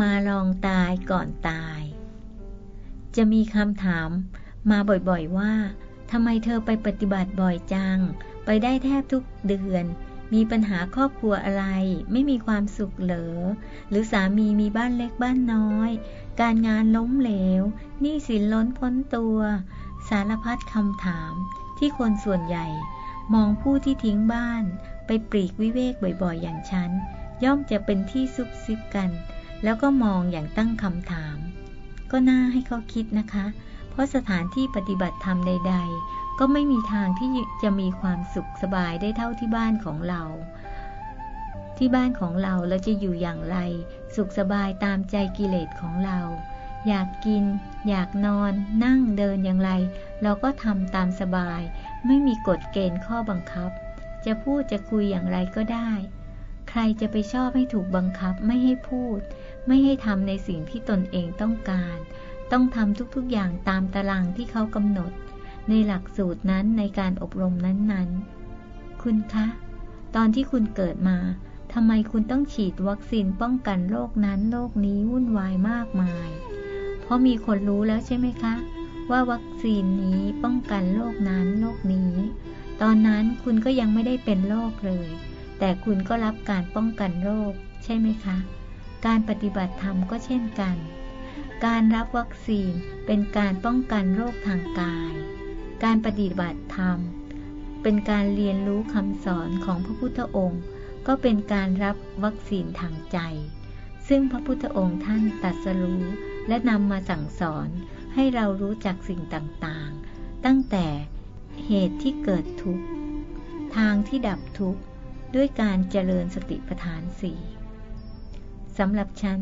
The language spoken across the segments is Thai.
มาลองตายก่อนตาย จะมีคำถามมาบ่อยๆว่าทำไมเธอไปปฏิบัติบ่อยจัง ไปได้แทบทุกเดือน มีปัญหาครอบครัวอะไร ไม่มีความสุขเหรอ หรือสามีมีบ้านเล็กบ้านน้อย การงานล้มเหลวหนี้สินล้นพ้นตัว สารพัดคำถามที่คนส่วนใหญ่ มองผู้ที่ทิ้งบ้าน ไปปลีกวิเวกบ่อยๆ อย่างฉัน ย่อมจะเป็นที่ซุบซิบกัน แล้วก็มองอย่างตั้งคำถาม ก็น่าให้เขาคิดนะคะ เพราะสถานที่ปฏิบัติธรรมใด ๆ ก็ไม่มีทางที่จะมีความสุขสบายได้เท่าที่บ้านของเรา ที่บ้านของเราเราจะอยู่อย่างไร สุขสบายตามใจกิเลสของเรา อยากกิน อยากนอน นั่งเดินอย่างไร เราก็ทำตามสบาย ไม่มีกฎเกณฑ์ข้อบังคับ จะพูดจะคุยอย่างไรก็ได้ ใครจะไปชอบให้ถูกบังคับไม่ให้พูด ไม่ให้ทำในสิ่งที่ตนเองต้องการ ต้องทำทุกๆอย่างตามตารางที่เขากำหนด ในหลักสูตรนั้นในการอบรมนั้นๆ คุณคะ ตอนที่คุณเกิดมาทำไมคุณต้องฉีดวัคซีนป้องกันโรคนั้นโรคนี้วุ่นวายมากมาย เพราะมีคนรู้แล้วใช่ไหมคะ ว่าวัคซีนนี้ป้องกันโรคนั้นโรคนี้ ตอนนั้นคุณก็ยังไม่ได้เป็นโรคเลย แต่คุณก็รับการป้องกันโรคใช่ไหมคะ การปฏิบัติธรรมก็เช่นกัน การรับวัคซีนเป็นการป้องกันโรคทางกาย การปฏิบัติธรรม เป็นการเรียนรู้คำสอนของพระพุทธองค์ ก็เป็นการรับวัคซีนทางใจ ซึ่งพระพุทธองค์ท่านตรัสรู้และนำมาสั่งสอนให้เรารู้จักสิ่งต่างๆ ตั้งแต่เหตุที่เกิดทุกข์ ทางที่ดับทุกข์ ด้วยการเจริญสติปัฏฐานสี่ สำหรับฉัน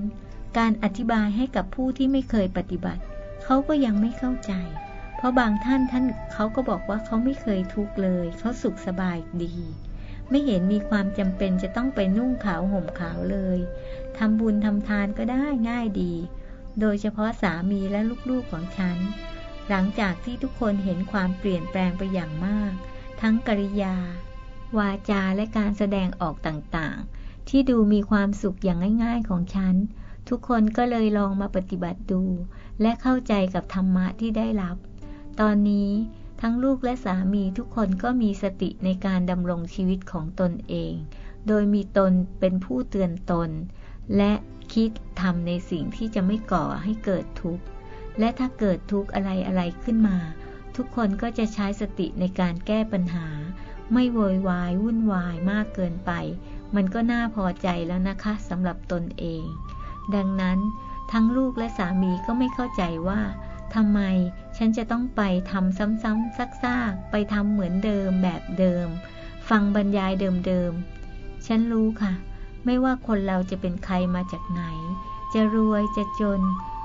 การอธิบายให้กับผู้ที่ไม่เคยปฏิบัติ เขาก็ยังไม่เข้าใจ เพราะบางท่านท่านเขาก็บอกว่าเขาไม่เคยทุกข์เลย เขาสุขสบายดี ไม่เห็นมีความจำเป็นจะต้องไปนุ่งขาวห่มขาวเลยทำบุญทำทานก็ได้ง่ายดี โดยเฉพาะสามีและลูกๆของฉัน หลังจากที่ทุกคนเห็นความเปลี่ยนแปลงไปอย่างมาก ทั้งกริยา วาจาและการแสดงออกต่างๆ ที่ดูมีความสุขอย่างง่าย ๆของฉัน ทุกคนก็เลยลองมาปฏิบัติดู และเข้าใจกับธรรมะที่ได้รับ ตอนนี้ทั้งลูกและสามีทุกคนก็มีสติในการดำรงชีวิตของตนเอง โดยมีตนเป็นผู้เตือนตน และคิดทำในสิ่งที่จะไม่ก่อให้เกิดทุกข์ และถ้าเกิดทุกข์อะไรอะไรขึ้นมา ทุกคนก็จะใช้สติในการแก้ปัญหา ไม่โวยวายวุ่นวายมากเกินไป มันก็น่าพอใจแล้วนะคะสำหรับตนเอง ดังนั้นทั้งลูกและสามีก็ไม่เข้าใจว่าทำไมฉันจะต้องไปทำซ้ำๆซักๆ ไปทำเหมือนเดิมแบบเดิม ฟังบรรยายเดิมๆ ฉันรู้ค่ะ ไม่ว่าคนเราจะเป็นใครมาจากไหน จะรวยจะจน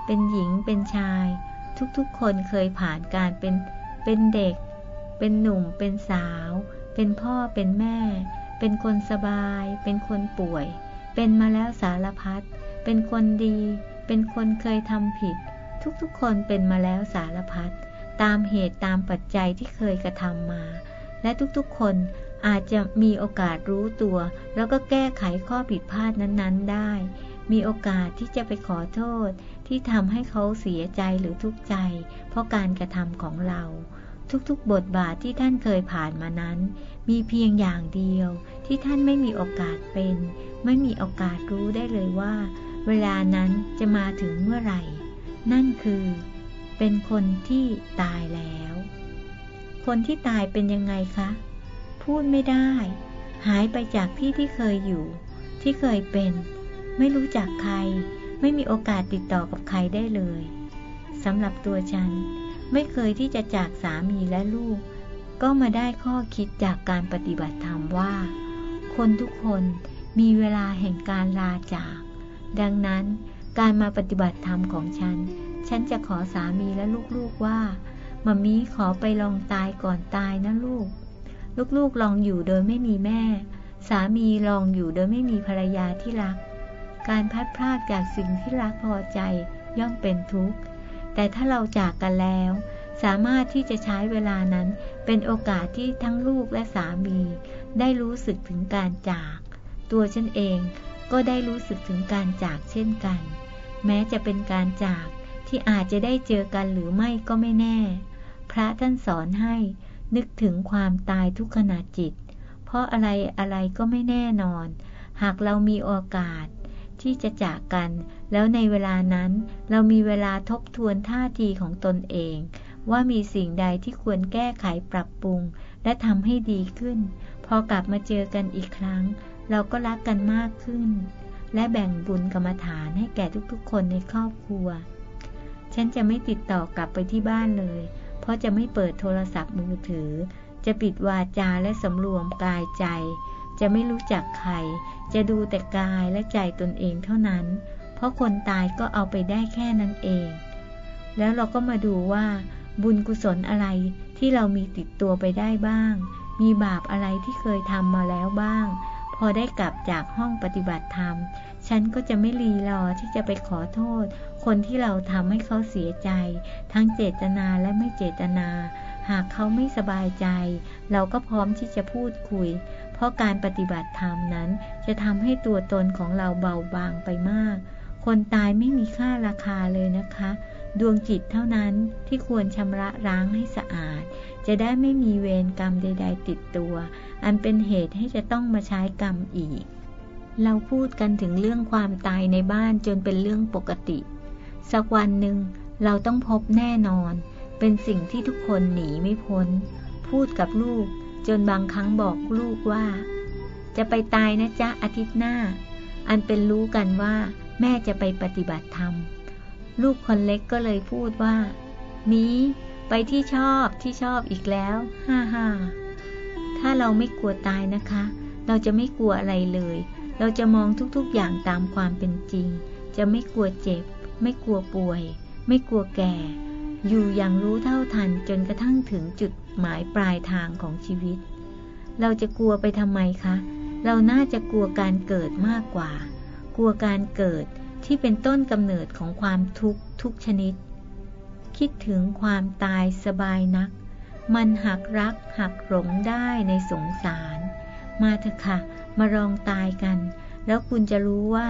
เป็นหญิงเป็นชาย ทุกๆ คนเคยผ่านการเป็นเป็นเด็ก เป็นหนุ่มเป็นสาว เป็นพ่อเป็นแม่ เป็นคนสบาย เป็นคนป่วย เป็นมาแล้วสารพัด เป็นคนดี เป็นคนเคยทำผิด ทุกๆคนเป็นมาแล้วสารพัด ตามเหตุตามปัจจัยที่เคยกระทำมา และทุกๆคนอาจจะมีโอกาสรู้ตัว แล้วก็แก้ไขข้อผิดพลาดนั้นๆได้ มีโอกาสที่จะไปขอโทษ ที่ทำให้เขาเสียใจหรือทุกข์ใจ เพราะการกระทำของเรา ทุกๆ บทบาทที่ท่านเคยผ่านมานั้น มีเพียงอย่างเดียวที่ท่านไม่มีโอกาสเป็น ไม่มีโอกาสรู้ได้เลยว่า เวลานั้นจะมาถึงเมื่อไหร่ นั่นคือ เป็นคนที่ตายแล้ว คนที่ตายเป็นยังไงคะ พูดไม่ได้ หายไปจากที่ที่เคยอยู่ ที่เคยเป็น ไม่รู้จักใคร ไม่มีโอกาสติดต่อกับใครได้เลยสำหรับตัวฉัน ไม่เคยที่จะจากสามีและลูก ก็มาได้ข้อคิดจากการปฏิบัติธรรมว่า คนทุกคนมีเวลาแห่งการลาจาก ดังนั้นการมาปฏิบัติธรรมของฉัน ฉันจะขอสามีและลูกๆว่ามามีขอไปลองตายก่อนตายนะลูก ลูกๆลองอยู่โดยไม่มีแม่ สามีลองอยู่โดยไม่มีภรรยาที่รัก การพัดพลาดจากสิ่งที่รักพอใจย่อมเป็นทุกข์ แต่ถ้าเราจากกันแล้ว สามารถที่จะใช้เวลานั้นเป็นโอกาสที่ทั้งลูกและสามี ได้รู้สึกถึงการจาก ตัวฉันเองก็ได้รู้สึกถึงการจากเช่นกัน แม้จะเป็นการจากที่อาจจะได้เจอกันหรือไม่ก็ไม่แน่ พระท่านสอนให้นึกถึงความตายทุกขณะจิต เพราะอะไรอะไรก็ไม่แน่นอน หากเรามีโอกาสที่จะจากกัน แล้วในเวลานั้นเรามีเวลาทบทวนท่าทีของตนเอง ว่ามีสิ่งใดที่ควรแก้ไขปรับปรุง และทำให้ดีขึ้น พอกลับมาเจอกันอีกครั้ง เราก็รักกันมากขึ้น และแบ่งบุญกรรมฐานให้แก่ทุกๆ คนในครอบครัว ฉันจะไม่ติดต่อกลับไปที่บ้านเลย เพราะจะไม่เปิดโทรศัพท์มือถือ จะปิดวาจาและสำรวมกายใจ จะไม่รู้จักใคร จะดูแต่กายและใจตนเองเท่านั้น เพราะคนตายก็เอาไปได้แค่นั้นเอง แล้วเราก็มาดูว่า บุญกุศลอะไรที่เรามีติดตัวไปได้บ้าง มีบาปอะไรที่เคยทำมาแล้วบ้าง พอได้กลับจากห้องปฏิบัติธรรม ฉันก็จะไม่รีรอที่จะไปขอโทษ คนที่เราทำให้เขาเสียใจ ทั้งเจตนาและไม่เจตนา หากเขาไม่สบายใจ เราก็พร้อมที่จะพูดคุย เพราะการปฏิบัติธรรมนั้นจะทำให้ตัวตนของเราเบาบางไปมาก คนตายไม่มีค่าราคาเลยนะคะ ดวงจิตเท่านั้นที่ควรชำระร้างให้สะอาด จะได้ไม่มีเวรกรรมใด ๆ ติดตัว อันเป็นเหตุให้จะต้องมาใช้กรรมอีก เราพูดกันถึงเรื่องความตายในบ้านจนเป็นเรื่องปกติ สักวันหนึ่งเราต้องพบแน่นอน เป็นสิ่งที่ทุกคนหนีไม่พ้น พูดกับลูก จนบางครั้งบอกลูกว่า จะไปตายนะจ๊ะอาทิตย์หน้า อันเป็นรู้กันว่า แม่จะไปปฏิบัติธรรม ลูกคนเล็กก็เลยพูดว่า มีไปที่ชอบที่ชอบอีกแล้ว ฮ่าฮ่าถ้าเราไม่กลัวตายนะคะ เราจะไม่กลัวอะไรเลย เราจะมองทุกๆอย่างตามความเป็นจริง จะไม่กลัวเจ็บ ไม่กลัวป่วย ไม่กลัวแก่ อยู่อย่างรู้เท่าทันจนกระทั่งถึงจุดหมายปลายทางของชีวิต เราจะกลัวไปทำไมคะ เราน่าจะกลัวการเกิดมากกว่า กลัวการเกิด ที่เป็นต้นกำเนิดของความทุกข์ทุกชนิด คิดถึงความตายสบายนัก มันหักรักหักหลงได้ในสงสาร มาเถอะค่ะ มาลองตายกัน แล้วคุณจะรู้ว่า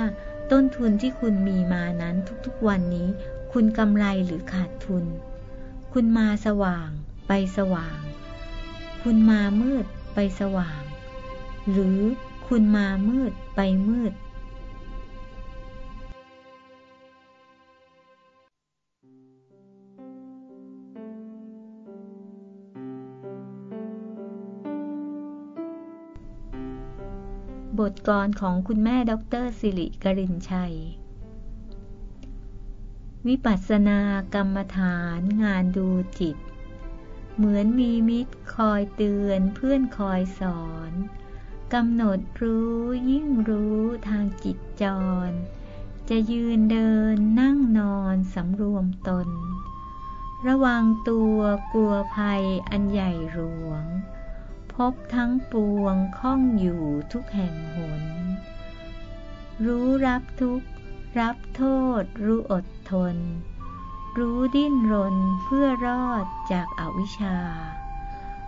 ต้นทุนที่คุณมีมานั้นทุกๆวันนี้ คุณกำไรหรือขาดทุน คุณมาสว่าง ไปสว่าง คุณมามืดไปสว่าง หรือคุณมามืดไปมืด ทกรของคุณแม่ด็อเตอร์สิริกรินชัย วิปัสสนากรรมฐานงานดูจิต เหมือนมีมิตรคอยเตือนเพื่อนคอยสอนกำหนดรู้ยิ่งรู้ทางจิตจร จะยืนเดินนั่งนอนสำรวมตน ระวังตัวกลัวภัยอันใหญ่หลวง พบทั้งปวงข้องอยู่ทุกแห่งหน รู้รับทุกรับโทษรู้อดทน รู้ดิ้นรนเพื่อรอดจากอาวิชชา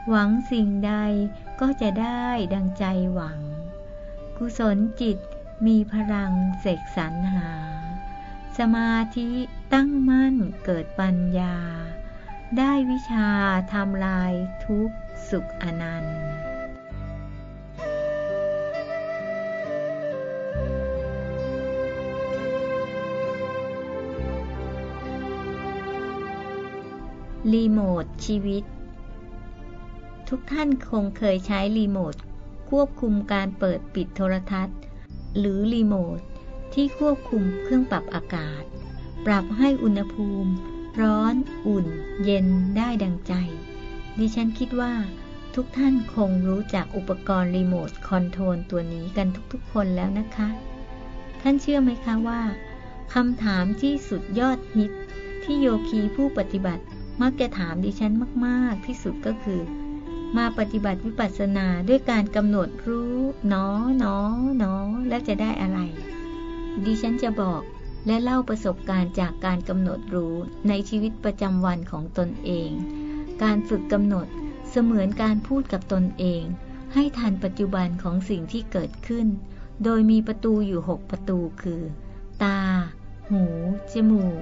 หวังสิ่งใดก็จะได้ดังใจหวัง กุศลจิตมีพลังเสกสรรหา สมาธิตั้งมั่นเกิดปัญญา ได้วิชาทำลายทุก สุขอนันต์ รีโมทชีวิต ทุกท่านคงเคยใช้รีโมทควบคุมการเปิดปิดโทรทัศน์ หรือรีโมทที่ควบคุมเครื่องปรับอากาศ ปรับให้อุณหภูมิ ร้อน อุ่น เย็นได้ดังใจ ดิฉันคิดว่าทุกท่านคงรู้จักอุปกรณ์รีโมทคอนโทรลตัวนี้กันทุกๆคนแล้วนะคะ ท่านเชื่อไหมคะว่าคำถามที่สุดยอดฮิต ที่โยคีผู้ปฏิบัติมักจะถามดิฉันมากๆ ที่สุดก็คือ มาปฏิบัติวิปัสสนาด้วยการกำหนดรู้เนอเนอเนอแล้วจะได้อะไร ดิฉันจะบอกและเล่าประสบการณ์จากการกำหนดรู้ในชีวิตประจำวันของตนเอง การฝึกกำหนดเสมือนการพูดกับตนเอง ให้ทันปัจจุบันของสิ่งที่เกิดขึ้น โดยมีประตูอยู่หกประตูคือ ตาหหู จมูก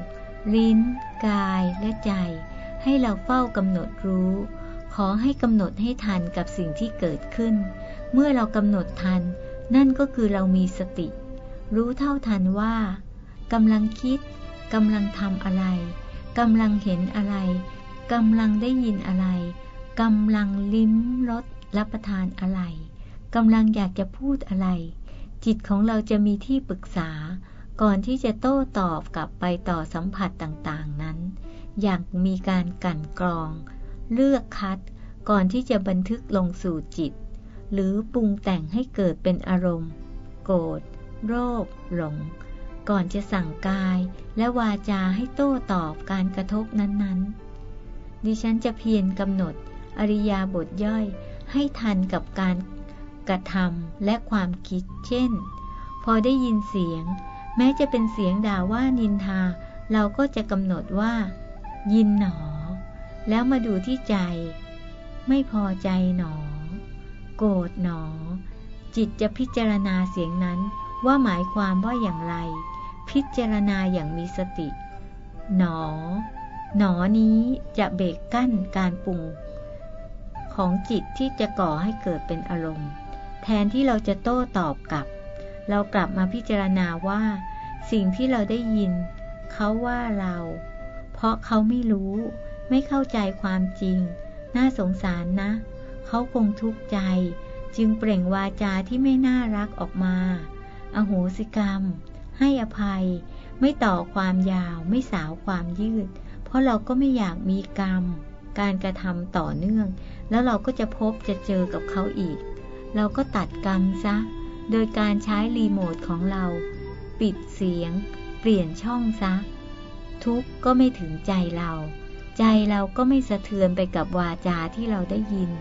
ลิ้น กาย และใจ ให้เราเฝ้ากำหนดรู้ ขอให้กำหนดให้ทันกับสิ่งที่เกิดขึ้น เมื่อเรากำหนดทัน นั่นก็คือเรามีสติ รู้เท่าทันว่ากำลังคิดกำลังทำอะไรกำลังเห็นอะไร กำลังได้ยินอะไรกำลังลิ้มรสรับประทานอะไรกำลังอยากจะพูดอะไร จิตของเราจะมีที่ปรึกษา ก่อนที่จะโต้ตอบกลับไปต่อสัมผัสต่างๆนั้น อย่างมีการกั่นกรอง เลือกคัดก่อนที่จะบันทึกลงสู่จิต หรือปรุงแต่งให้เกิดเป็นอารมณ์ โกรธโรคหลง ก่อนจะสั่งกายและวาจาให้โต้ตอบการกระทบนั้นๆ ดิฉันจะเพียรกำหนดอริยาบทย่อยให้ทันกับการกระทำและความคิด เช่น พอได้ยินเสียง แม้จะเป็นเสียงด่าว่านินทา เราก็จะกำหนดว่า ยินหนอ แล้วมาดูที่ใจ ไม่พอใจหนอ โกรธหนอ จิตจะพิจารณาเสียงนั้นว่าหมายความว่าอย่างไร พิจารณาอย่างมีสติ หนอ หนอนี้จะเบรกกั้นการปรุง ของจิตที่จะก่อให้เกิดเป็นอารมณ์ แทนที่เราจะโต้ตอบกลับ เรากลับมาพิจารณาว่า สิ่งที่เราได้ยิน เขาว่าเรา เพราะเขาไม่รู้ ไม่เข้าใจความจริง น่าสงสารนะ เขาคงทุกข์ใจ จึงเปล่งวาจาที่ไม่น่ารักออกมาอโหสิกรรม ให้อภัย ไม่ต่อความยาว ไม่สาวความยืด เพราะเราก็ไม่อยากมีกรรม การกระทำต่อเนื่อง แล้วเราก็จะพบจะเจอกับเขาอีก เราก็ตัดกรรมซะ โดยการใช้รีโมทของเรา ปิดเสียง เปลี่ยนช่องซะ ทุกก็ไม่ถึงใจเรา ใจเราก็ไม่สะเทือนไปกับวาจาที่เราได้ยิน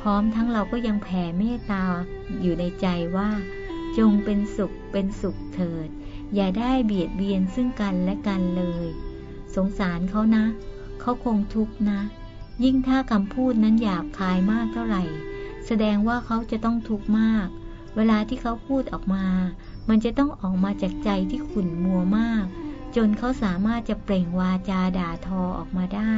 พร้อมทั้งเราก็ยังแผ่เมตตาอยู่ในใจว่า จงเป็นสุขเป็นสุขเถิด อย่าได้เบียดเบียนซึ่งกันและกันเลย สงสารเขานะ เขาคงทุกข์นะ ยิ่งถ้าคำพูดนั้นหยาบคายมากเท่าไหร่ แสดงว่าเขาจะต้องทุกข์มาก เวลาที่เขาพูดออกมา มันจะต้องออกมาจากใจที่ขุ่นมัวมาก จนเขาสามารถจะเปล่งวาจาด่าทอออกมาได้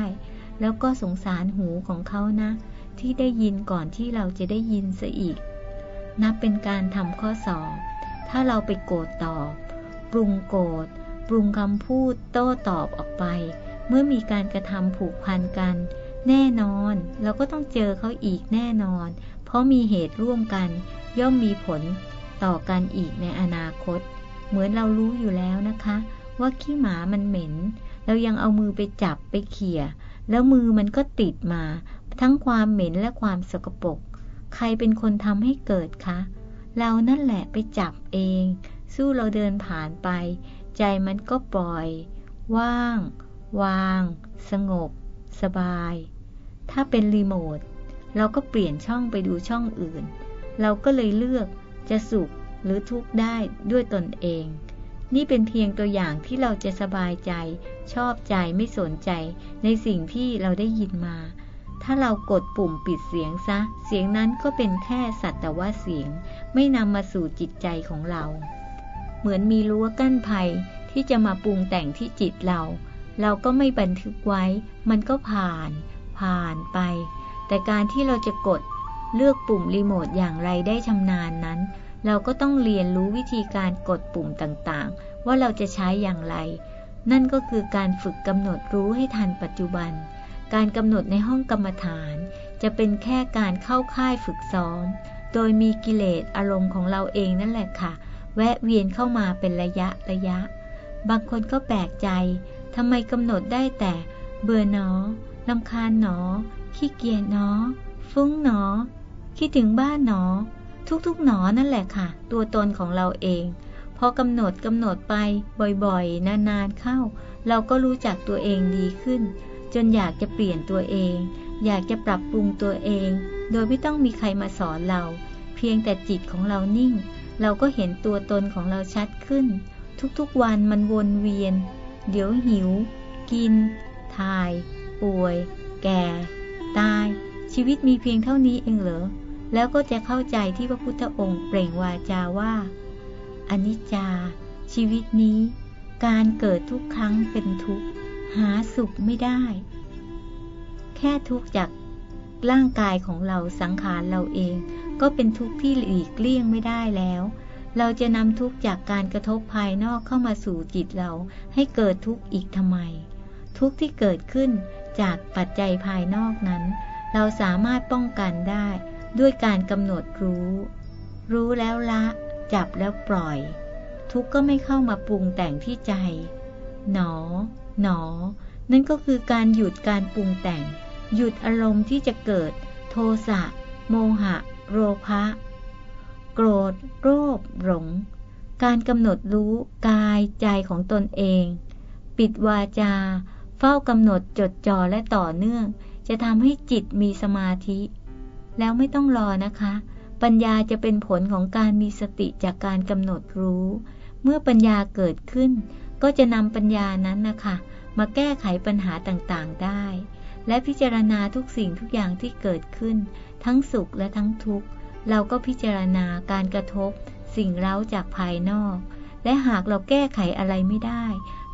แล้วก็สงสารหูของเขานะ ที่ได้ยินก่อนที่เราจะได้ยินซะอีก นับเป็นการทำข้อสอบ ถ้าเราไปโกรธตอบปรุงโกรธ ปรุงคำพูดโต้ตอบออกไป เมื่อมีการกระทำผูกพันกัน แน่นอน เราก็ต้องเจอเขาอีกแน่นอน เพราะมีเหตุร่วมกัน ย่อมมีผลต่อกันอีกในอนาคต เหมือนเรารู้อยู่แล้วนะคะ ว่าขี้หมามันเหม็น เรายังเอามือไปจับไปเขี่ย แล้วมือมันก็ติดมา ทั้งความเหม็นและความสกปรกใครเป็นคนทำให้เกิดคะ เรานั่นแหละไปจับเอง สู้เราเดินผ่านไป ใจมันก็ปล่อย ว่าง วาง สงบ สบาย ถ้าเป็นรีโมท เราก็เปลี่ยนช่องไปดูช่องอื่น เราก็เลยเลือกจะสุขหรือทุกข์ได้ด้วยตนเอง นี่เป็นเพียงตัวอย่างที่เราจะสบายใจ ชอบใจไม่สนใจในสิ่งที่เราได้ยินมา ถ้าเรากดปุ่มปิดเสียงซะ เสียงนั้นก็เป็นแค่สัตว์แต่ว่าเสียง ไม่นำมาสู่จิตใจของเรา เหมือนมีรั้วกั้นภัยที่จะมาปรุงแต่งที่จิตเรา เราก็ไม่บันทึกไว้ มันก็ผ่าน ผ่านไป แต่การที่เราจะกดเลือกปุ่มรีโมทอย่างไรได้ชำนาญนั้น เราก็ต้องเรียนรู้วิธีการกดปุ่มต่างๆ ว่าเราจะใช้อย่างไร นั่นก็คือการฝึกกำหนดรู้ให้ทันปัจจุบัน การกำหนดในห้องกรรมฐาน จะเป็นแค่การเข้าค่ายฝึกซ้อม โดยมีกิเลสอารมณ์ของเราเองนั่นแหละค่ะ แวะเวียนเข้ามาเป็นระยะระยะ บางคนก็แปลกใจทำไมกำหนดได้แต่เบื่อหนอลำคาญหนอ ขี้เกียจหนอ ฟุ้งหนอ คิดถึงบ้านหนอ ทุกๆหนอนั่นแหละค่ะ ตัวตนของเราเอง พอกำหนดกำหนดไปบ่อยๆ นานๆเข้า เราก็รู้จักตัวเองดีขึ้น จนอยากจะเปลี่ยนตัวเอง อยากจะปรับปรุงตัวเอง โดยไม่ต้องมีใครมาสอนเรา เพียงแต่จิตของเรานิ่ง เราก็เห็นตัวตนของเราชัดขึ้น ทุกๆวันมันวนเวียน เดี๋ยวหิว กิน ถ่าย ป่วย แก่ ตาย ชีวิตมีเพียงเท่านี้เองเหรอ แล้วก็จะเข้าใจที่พระพุทธองค์เปล่งวาจาว่าอนิจจา ชีวิตนี้ การเกิดทุกครั้งเป็นทุกข์หาสุขไม่ได้ แค่ทุกข์จากร่างกายของเราสังขารเราเอง ก็เป็นทุกข์ที่หลีกเลี่ยงไม่ได้แล้ว เราจะนำทุกข์จากการกระทบภายนอกเข้ามาสู่จิตเราให้เกิดทุกข์อีกทำไม ทุกข์ที่เกิดขึ้นจากปัจจัยภายนอกนั้น เราสามารถป้องกันได้ด้วยการกำหนดรู้ รู้แล้วละ จับแล้วปล่อย ทุกข์ก็ไม่เข้ามาปรุงแต่งที่ใจ หนอ หนอ นั่นก็คือการหยุดการปรุงแต่ง หยุดอารมณ์ที่จะเกิด โทสะ โมหะ โลภะโกรธ โลภหลง การกำหนดรู้กายใจของตนเอง ปิดวาจา เฝ้ากำหนดจดจ่อและต่อเนื่อง จะทำให้จิตมีสมาธิ แล้วไม่ต้องรอนะคะ ปัญญาจะเป็นผลของการมีสติจากการกำหนดรู้ เมื่อปัญญาเกิดขึ้น ก็จะนำปัญญานั้นนะคะ มาแก้ไขปัญหาต่างๆได้ และพิจารณาทุกสิ่งทุกอย่างที่เกิดขึ้น ทั้งสุขและทั้งทุกข์ เราก็พิจารณาการกระทบ สิ่งเร้าจากภายนอก และหากเราแก้ไขอะไรไม่ได้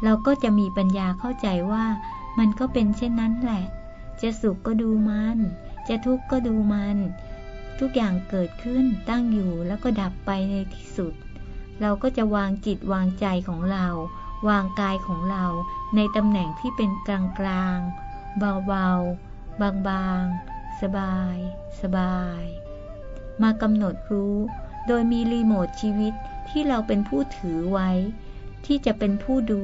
เราก็จะมีปัญญาเข้าใจว่ามันก็เป็นเช่นนั้นแหละ จะสุขก็ดูมัน จะทุกข์ก็ดูมัน ทุกอย่างเกิดขึ้นตั้งอยู่แล้วก็ดับไปในที่สุด เราก็จะวางจิตวางใจของเรา วางกายของเราในตำแหน่งที่เป็นกลางกลางเบาๆ บางๆ สบาย สบาย มากำหนดรู้ โดยมีรีโมทชีวิตที่เราเป็นผู้ถือไว้ ที่จะเป็นผู้ดู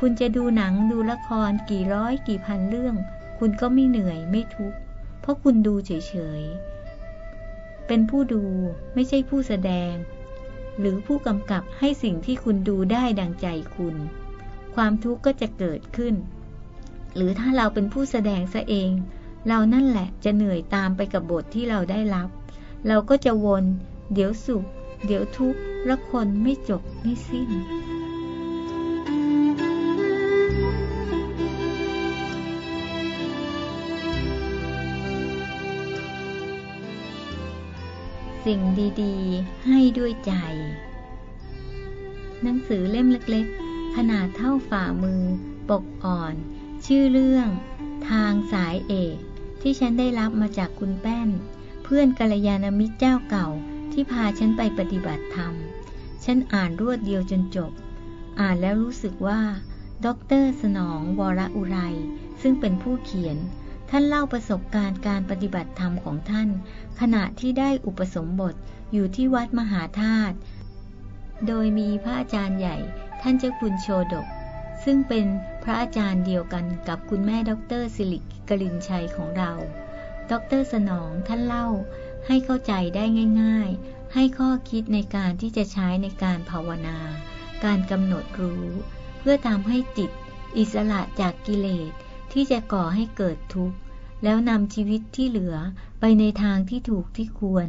คุณจะดูหนังดูละครกี่ร้อยกี่พันเรื่อง คุณก็ไม่เหนื่อยไม่ทุกข์ เพราะคุณดูเฉยๆ เป็นผู้ดูไม่ใช่ผู้แสดง หรือผู้กำกับให้สิ่งที่คุณดูได้ดังใจคุณ ความทุกข์ก็จะเกิดขึ้น หรือถ้าเราเป็นผู้แสดงซะเอง เรานั่นแหละจะเหนื่อยตามไปกับบทที่เราได้รับ เราก็จะวน เดี๋ยวสุข เดี๋ยวทุกข์และคนไม่จบไม่สิ้น สิ่งดีๆ ให้ด้วยใจ หนังสือเล่มเล็กๆ ขนาดเท่าฝ่ามือ ปกอ่อน ชื่อเรื่องทางสายเอก ที่ฉันได้รับมาจากคุณแป้น เพื่อนกัลยาณมิตรเจ้าเก่าที่พาฉันไปปฏิบัติธรรม ฉันอ่านรวดเดียวจนจบ อ่านแล้วรู้สึกว่าด็อกเตอร์สนองวรอุไร ซึ่งเป็นผู้เขียน ท่านเล่าประสบการณ์การปฏิบัติธรรมของท่าน ขณะที่ได้อุปสมบทอยู่ที่วัดมหาธาตุโดยมีพระอาจารย์ใหญ่ท่านเจ้าคุณโชดก ซึ่งเป็นพระอาจารย์เดียวกันกับคุณแม่ด็อกเตอร์สิริ กลินชัยของเรา ดรสนองท่านเล่าให้เข้าใจได้ง่าย ๆ ให้ข้อคิดในการที่จะใช้ในการภาวนา การกำหนดรู้ เพื่อทำให้จิตอิสระจากกิเลสที่จะก่อให้เกิดทุกข์ แล้วนำชีวิตที่เหลือไปในทางที่ถูกที่ควร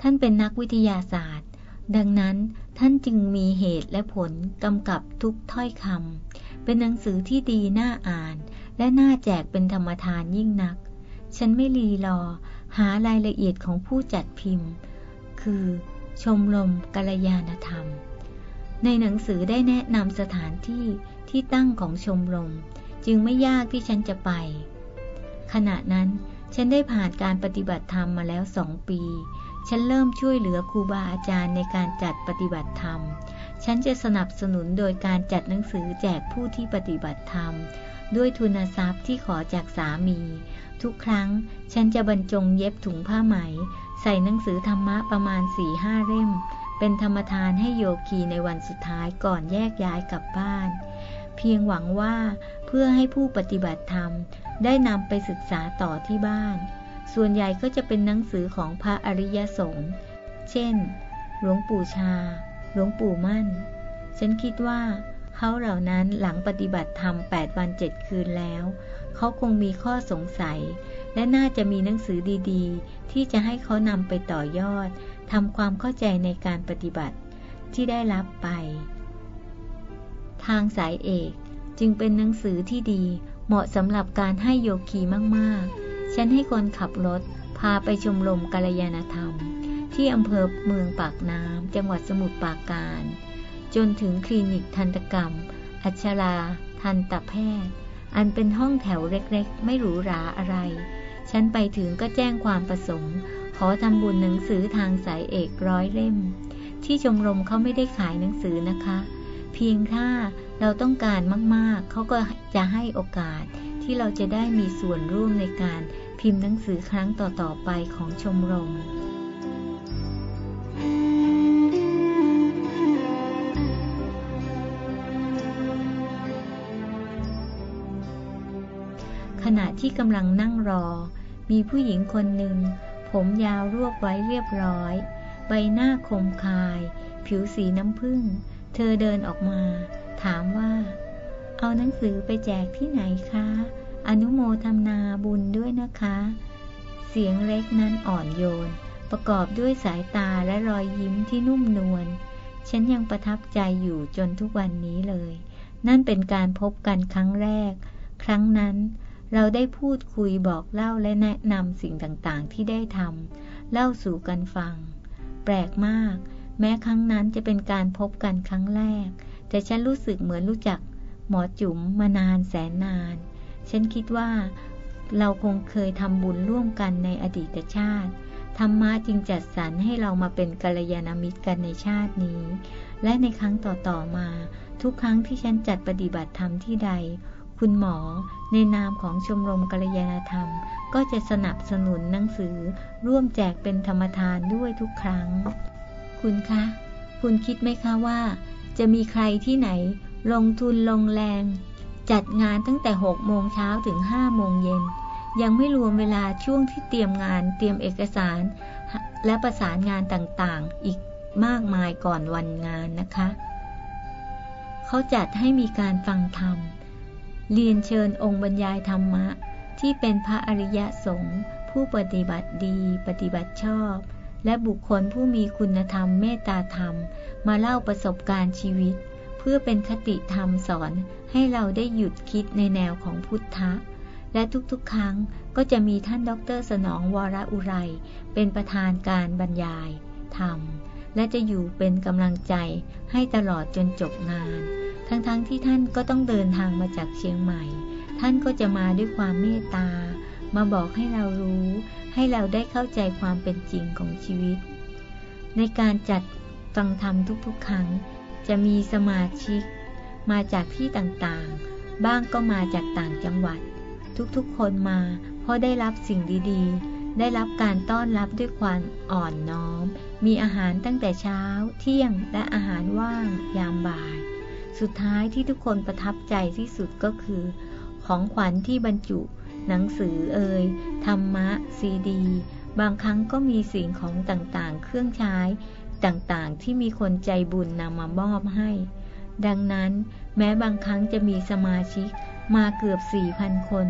ท่านเป็นนักวิทยาศาสตร์ ดังนั้นท่านจึงมีเหตุและผลกำกับทุกถ้อยคำเป็นหนังสือที่ดีน่าอ่าน และน่าแจกเป็นธรรมทานยิ่งนัก ฉันไม่รีรอ หารายละเอียดของผู้จัดพิมพ์ คือชมรมกัลยาณธรรม ในหนังสือได้แนะนำสถานที่ที่ตั้งของชมรม จึงไม่ยากที่ฉันจะไป ขณะนั้นฉันได้ผ่านการปฏิบัติธรรมมาแล้วสองปี ฉันเริ่มช่วยเหลือครูบาอาจารย์ในการจัดปฏิบัติธรรม ฉันจะสนับสนุนโดยการจัดหนังสือแจกผู้ที่ปฏิบัติธรรม ด้วยทุนทรัพย์ที่ขอจากสามี ทุกครั้งฉันจะบรรจงเย็บถุงผ้าไหม ใส่หนังสือธรรมะประมาณสี่ห้าเล่ม เป็นธรรมทานให้โยคีในวันสุดท้ายก่อนแยกย้ายกลับบ้าน เพียงหวังว่าเพื่อให้ผู้ปฏิบัติธรรม ได้นำไปศึกษาต่อที่บ้าน ส่วนใหญ่ก็จะเป็นหนังสือของพระอริยสงฆ์เช่น หลวงปู่ชา หลวงปู่มั่น ฉันคิดว่า เขาเหล่านั้นหลังปฏิบัติธรรม8วัน7คืนแล้ว เขาคงมีข้อสงสัย และน่าจะมีหนังสือดีๆ ที่จะให้เขานำไปต่อยอดทำความเข้าใจในการปฏิบัติที่ได้รับไป ทางสายเอกจึงเป็นหนังสือที่ดีเหมาะสำหรับการให้โยคีมากๆ ฉันให้คนขับรถพาไปชมรมกัลยาณธรรม ที่อำเภอเมืองปากน้ำจังหวัดสมุทรปราการ จนถึงคลินิกทันตกรรม อัชรา ทันตแพทย์ อันเป็นห้องแถวเล็กๆ ไม่หรูหราอะไร ฉันไปถึงก็แจ้งความประสงค์ ขอทำบุญหนังสือทางสายเอกร้อยเล่ม ที่ชมรมเขาไม่ได้ขายหนังสือนะคะ เพียงถ้าเราต้องการมากๆ เขาก็จะให้โอกาสที่เราจะได้มีส่วนร่วมในการพิมพ์หนังสือครั้งต่อๆไปของชมรม ณะที่กำลังนั่งรอ มีผู้หญิงคนหนึ่ง ผมยาวรวบไว้เรียบร้อย ใบหน้าคมคาย ผิวสีน้ำผึ้ง เธอเดินออกมา ถามว่า เอาหนังสือไปแจกที่ไหนคะ อนุโมทนาบุญด้วยนะคะ เสียงเล็กนั้นอ่อนโยน ประกอบด้วยสายตาและรอยยิ้มที่นุ่มนวล ฉันยังประทับใจอยู่จนทุกวันนี้เลย นั่นเป็นการพบกันครั้งแรก ครั้งนั้น เราได้พูดคุยบอกเล่าและแนะนำสิ่งต่างๆ ที่ได้ทำเล่าสู่กันฟัง แปลกมาก แม้ครั้งนั้นจะเป็นการพบกันครั้งแรก แต่ฉันรู้สึกเหมือนรู้จัก หมอจุ๋มมานานแสนนาน ฉันคิดว่า เราคงเคยทำบุญร่วมกันในอดีตชาติธรรมะจึงจัดสรรให้เรามาเป็นกัลยาณมิตรกันในชาตินี้ และในครั้งต่อๆมา ทุกครั้งที่ฉันจัดปฏิบัติธรรมที่ใด คุณหมอในนามของชมรมกัลยาณธรรม ก็จะสนับสนุนหนังสือ ร่วมแจกเป็นธรรมทานด้วยทุกครั้ง คุณคะ คุณคิดไหมคะว่า จะมีใครที่ไหน ลงทุนลงแรง จัดงานตั้งแต่6โมงเช้าถึง5โมงเย็น ยังไม่รวมเวลาช่วงที่เตรียมงานเตรียมเอกสาร และประสานงานต่างๆ อีกมากมายก่อนวันงานนะคะ เขาจัดให้มีการฟังธรรม เรียนเชิญองค์บรรยายธรรมะ ที่เป็นพระอริยสงฆ์ผู้ปฏิบัติดีปฏิบัติชอบ และบุคคลผู้มีคุณธรรมเมตตาธรรม มาเล่าประสบการณ์ชีวิต เพื่อเป็นคติธรรมสอนให้เราได้หยุดคิดในแนวของพุทธะ และทุกๆ ครั้งก็จะมีท่านดรสนองวรอุไร เป็นประธานการบรรยายธรรม และจะอยู่เป็นกำลังใจให้ตลอดจนจบงาน ทั้งๆทที่ท่านก็ต้องเดินทางมาจากเชียงใหม่ ท่านก็จะมาด้วยความเมตตา มาบอกให้เรารู้ ให้เราได้เข้าใจความเป็นจริงของชีวิต ในการจัดฟังธรรมทุกๆ ครั้ง จะมีสมาชิก มาจากที่ต่างๆ บ้างก็มาจากต่างจังหวัด ทุกๆ คนมา เพราะได้รับสิ่งดีๆ ได้รับการต้อนรับด้วยความอ่อนน้อม มีอาหารตั้งแต่เช้า เที่ยงและอาหารว่างยามบ่าย สุดท้ายที่ทุกคนประทับใจที่สุดก็คือ ของขวัญที่บรรจุ หนังสือเอ่ยธรรมะ ซีดี บางครั้งก็มีสิ่งของต่างๆ เครื่องใช้ ต่างๆ ที่มีคนใจบุญนำมามอบให้ ดังนั้นแม้บางครั้งจะมีสมาชิกมาเกือบ 4,000 คน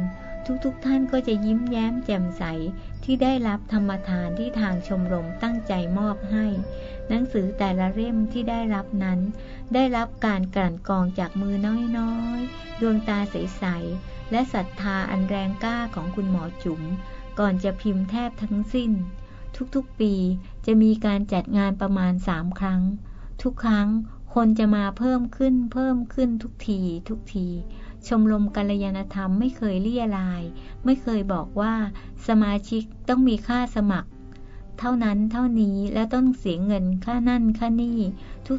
ทุกๆทท่านก็จะยิ้มแย้มแจ่มใสที่ได้รับธรรมทานที่ทางชมรมตั้งใจมอบให้ หนังสือแต่ละเล่มที่ได้รับนั้น ได้รับการกลั่นกรองจากมือน้อยๆ ดวงตาใส ๆ และศรัทธาอันแรงกล้าของคุณหมอจุ๋ม ก่อนจะพิมพ์แทบทั้งสิ้น ทุกๆปีจะมีการจัดงานประมาณสามครั้ง ทุกครั้งคนจะมาเพิ่มขึ้นเพิ่มขึ้นทุกที ทุกที ชมรมกัลยาณธรรมไม่เคยเลี่ยราย ไม่เคยบอกว่าสมาชิกต้องมีค่าสมัคร เท่านั้นเท่านี้แล้วต้องเสียเงินค่านั่นค่านี่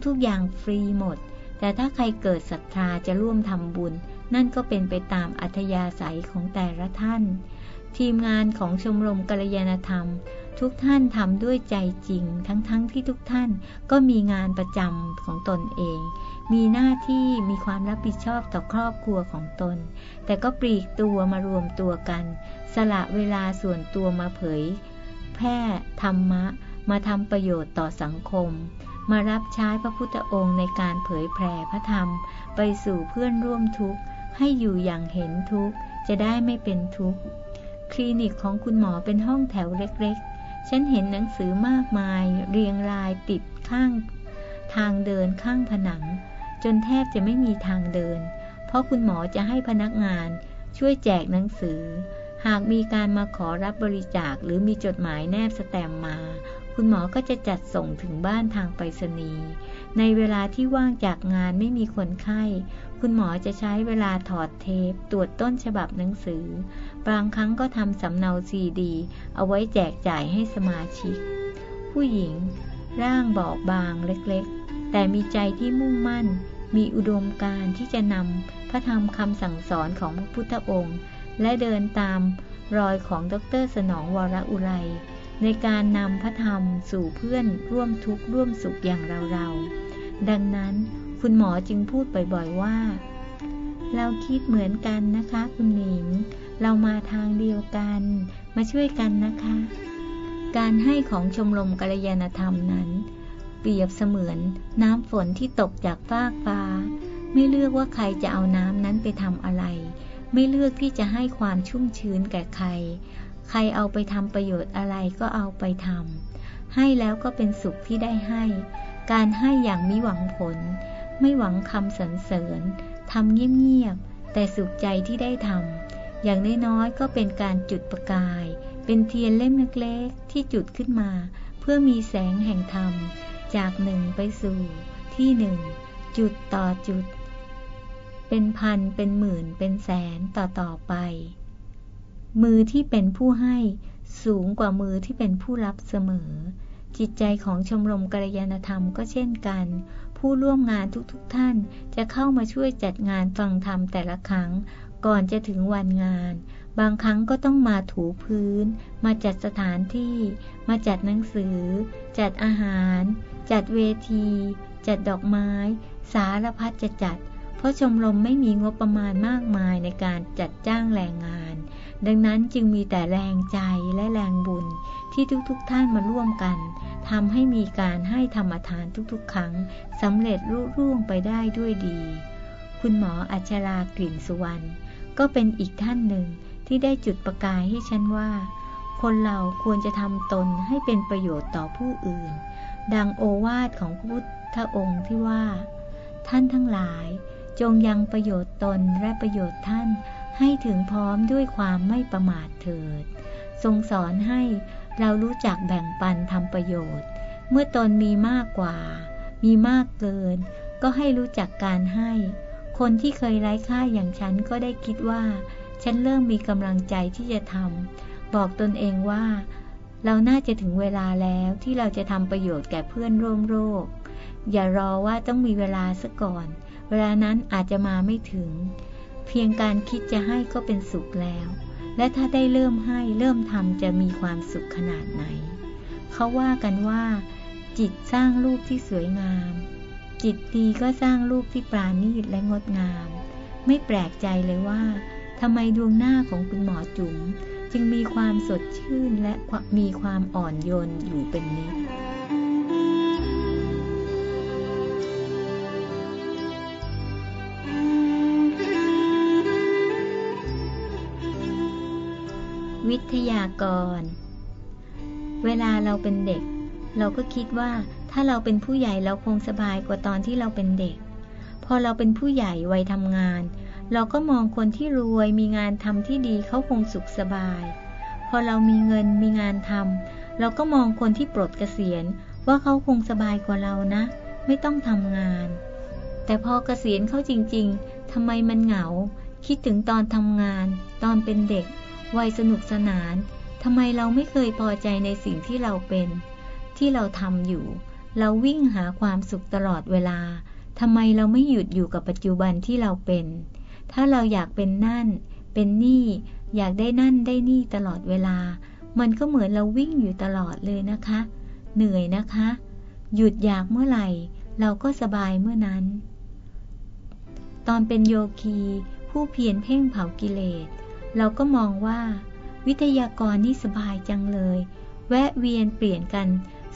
ทุกๆอย่างฟรีหมด แต่ถ้าใครเกิดศรัทธาจะร่วมทำบุญ นั่นก็เป็นไปตามอัธยาศัยของแต่ละท่าน ทีมงานของชมรมกัลยาณธรรม ทุกท่านทำด้วยใจจริง ทั้งๆทที่ทุกท่านก็มีงานประจำของตนเอง มีหน้าที่มีความรับผิดชอบต่อครอบครัวของตน แต่ก็ปลีกตัวมารวมตัวกัน สละเวลาส่วนตัวมาเผย พร่ธรรมะ มาทำประโยชน์ต่อสังคม มารับใช้พระพุทธองค์ในการเผยแผ่พระธรรม ไปสู่เพื่อนร่วมทุกข์ ให้อยู่อย่างเห็นทุกข์ จะได้ไม่เป็นทุกข์ คลินิกของคุณหมอเป็นห้องแถวเล็กๆ ฉันเห็นหนังสือมากมาย เรียงรายติดข้าง ทางเดินข้างผนัง จนแทบจะไม่มีทางเดิน เพราะคุณหมอจะให้พนักงานช่วยแจกหนังสือ หากมีการมาขอรับบริจาคหรือมีจดหมายแนบสแตมมา คุณหมอก็จะจัดส่งถึงบ้านทางไปรษณีย์ในเวลาที่ว่างจากงานไม่มีคนไข้ คุณหมอจะใช้เวลาถอดเทป ตรวจต้นฉบับหนังสือ บางครั้งก็ทำสำเนาซีดี เอาไว้แจกจ่ายให้สมาชิก ผู้หญิง ร่างบอบบางเล็กๆ แต่มีใจที่มุ่งมั่น มีอุดมการที่จะนำพระธรรมคำสั่งสอนของพระพุทธองค์ และเดินตามรอยของดรสนองวรอุไร ในการนำพระธรรมสู่เพื่อนร่วมทุกข์ร่วมสุขอย่างเราๆ ดังนั้นคุณหมอจึงพูดบ่อยๆว่า เราคิดเหมือนกันนะคะคุณหนิง เรามาทางเดียวกัน มาช่วยกันนะคะ การให้ของชมรมกัลยาณธรรมนั้น เปรียบเสมือนน้ำฝนที่ตกจากฟากฟ้า ไม่เลือกว่าใครจะเอาน้ำนั้นไปทำอะไร ไม่เลือกที่จะให้ความชุ่มชื้นแก่ใคร ใครเอาไปทำประโยชน์อะไรก็เอาไปทำ ให้แล้วก็เป็นสุขที่ได้ให้ การให้อย่างมิหวังผล ไม่หวังคำสรรเสริญ ทำเงียบๆ แต่สุขใจที่ได้ทำ อย่างน้อยๆ ก็เป็นการจุดประกาย เป็นเทียนเล่มเล็กๆ ที่จุดขึ้นมา เพื่อมีแสงแห่งธรรม จากหนึ่งไปสู่ที่หนึ่ง จุดต่อจุด เป็นพันเป็นหมื่นเป็นแสนต่อๆไป มือที่เป็นผู้ให้สูงกว่ามือที่เป็นผู้รับเสมอ จิตใจของชมรมกัลยาณธรรมก็เช่นกัน ผู้ร่วมงานทุกๆทท่านจะเข้ามาช่วยจัดงานฟังธรรมแต่ละครั้ง ก่อนจะถึงวันงาน บางครั้งก็ต้องมาถูพื้น มาจัดสถานที่ มาจัดหนังสือ จัดอาหาร จัดเวที จัดดอกไม้ สารพัดจะจัด เพราะชมรมไม่มีงบประมาณมากมายในการจัดจ้างแรงงาน ดังนั้นจึงมีแต่แรงใจและแรงบุญที่ทุกๆทท่านมาร่วมกันทำให้มีการให้ธรรมทานทุกๆ ครั้งสำเร็จรุ่ร่วงไปได้ด้วยดี คุณหมออัชรากลิ่นสุวรรณก็เป็นอีกท่านหนึ่งที่ได้จุดประกายให้ฉันว่า คนเราควรจะทำตนให้เป็นประโยชน์ต่อผู้อื่น ดังโอวาทของพระพุทธองค์ที่ว่า ท่านทั้งหลาย จงยังประโยชน์ตนและประโยชน์ท่านให้ถึงพร้อมด้วยความไม่ประมาทเถิด ทรงสอนให้เรารู้จักแบ่งปันทำประโยชน์ เมื่อตนมีมากกว่า มีมากเกิน ก็ให้รู้จักการให้ คนที่เคยไร้ค่าอย่างฉันก็ได้คิดว่า ฉันเริ่มมีกำลังใจที่จะทำบอกตนเองว่า เราน่าจะถึงเวลาแล้วที่เราจะทำประโยชน์แก่เพื่อนร่วมโรคอย่ารอว่าต้องมีเวลาซะก่อน เวลานั้นอาจจะมาไม่ถึง เพียงการคิดจะให้ก็เป็นสุขแล้ว และถ้าได้เริ่มให้เริ่มทำจะมีความสุขขนาดไหน เขาว่ากันว่า จิตสร้างรูปที่สวยงาม จิตดีก็สร้างรูปที่ปราณีตและงดงาม ไม่แปลกใจเลยว่าทำไมดวงหน้าของคุณหมอจุ๋มจึงมีความสดชื่นและมีความอ่อนโยนอยู่เป็นนิด วิทยากร เวลาเราเป็นเด็ก เราก็คิดว่าถ้าเราเป็นผู้ใหญ่เราคงสบายกว่าตอนที่เราเป็นเด็ก พอเราเป็นผู้ใหญ่วัยทำงาน เราก็มองคนที่รวยมีงานทำที่ดีเขาคงสุขสบาย พอเรามีเงินมีงานทำเราก็มองคนที่ปลดเกษียณ ว่าเขาคงสบายกว่าเรานะ ไม่ต้องทำงาน แต่พอเกษียณเขาจริง ๆทำไมมันเหงา คิดถึงตอนทำงาน ตอนเป็นเด็ก วัยสนุกสนานทำไมเราไม่เคยพอใจในสิ่งที่เราเป็น ที่เราทำอยู่ เราวิ่งหาความสุขตลอดเวลาทำไมเราไม่หยุดอยู่กับปัจจุบันที่เราเป็น ถ้าเราอยากเป็นนั่น เป็นนี่ อยากได้นั่นได้นี่ตลอดเวลา มันก็เหมือนเราวิ่งอยู่ตลอดเลยนะคะ เหนื่อยนะคะ หยุดอยากเมื่อไหร่ เราก็สบายเมื่อนั้น ตอนเป็นโยคี ผู้เพียรเพ่งเผากิเลส เราก็มองว่า วิทยากรนี่สบายจังเลย แวะเวียนเปลี่ยนกัน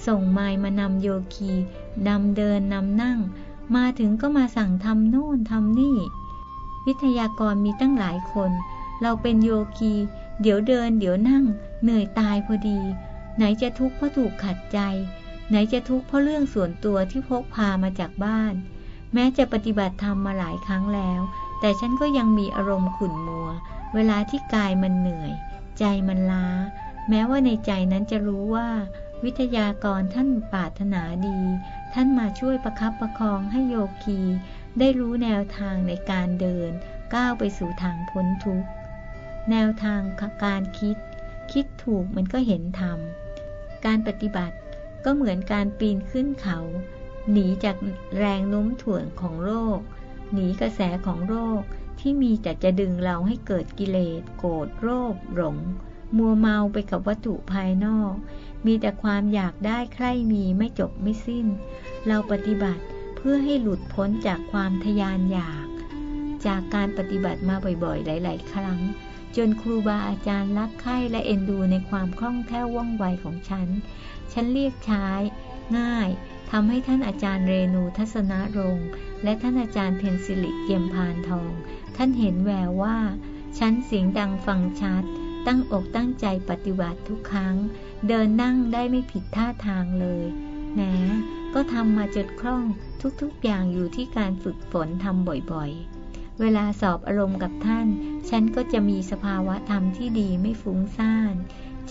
ส่งไมล์มานำโยคีนำเดินนำนั่ง มาถึงก็มาสั่งทำโน่นทำนี่ วิทยากรมีตั้งหลายคน เราเป็นโยคี เดี๋ยวเดิน เดี๋ยวนั่ง เหนื่อยตายพอดี ไหนจะทุกข์เพราะถูกขัดใจ ไหนจะทุกข์เพราะเรื่องส่วนตัวที่พกพามาจากบ้าน แม้จะปฏิบัติธรรมมาหลายครั้งแล้ว แต่ฉันก็ยังมีอารมณ์ขุ่นมัว เวลาที่กายมันเหนื่อย ใจมันล้า แม้ว่าในใจนั้นจะรู้ว่า วิทยากรท่านปรารถนาดี ท่านมาช่วยประคับประคองให้โยคี ได้รู้แนวทางในการเดิน ก้าวไปสู่ทางพ้นทุกข์ แนวทางการคิด คิดถูกมันก็เห็นธรรม การปฏิบัติก็เหมือนการปีนขึ้นเขา หนีจากแรงโน้มถ่วงของโรคหนีกระแสของโรค ที่มีแต่จะดึงเราให้เกิดกิเลส โกรธโรคหลง มัวเมาไปกับวัตถุภายนอก มีแต่ความอยากได้ใคร่มีไม่จบไม่สิ้น เราปฏิบัติเพื่อให้หลุดพ้นจากความทยานอยาก จากการปฏิบัติมาบ่อยๆ หลาย ๆ ครั้ง จนครูบาอาจารย์รักใคร่และเอ็นดูในความคล่องแคล่วว่องไวของฉัน ฉันเรียกใช้ ง่ายทำให้ท่านอาจารย์เรณูทัศณรงค์และท่านอาจารย์เพนซิลิเกียมพานทอง ท่านเห็นแววว่า ฉันเสียงดังฟังชัด ตั้งอกตั้งใจปฏิบัติทุกครั้ง เดินนั่งได้ไม่ผิดท่าทางเลยแหมก็ทำมาจดคล่องทุกๆอย่างอยู่ที่การฝึกฝนทำบ่อยๆ เวลาสอบอารมณ์กับท่าน ฉันก็จะมีสภาวะธรรมที่ดีไม่ฟุ้งซ่าน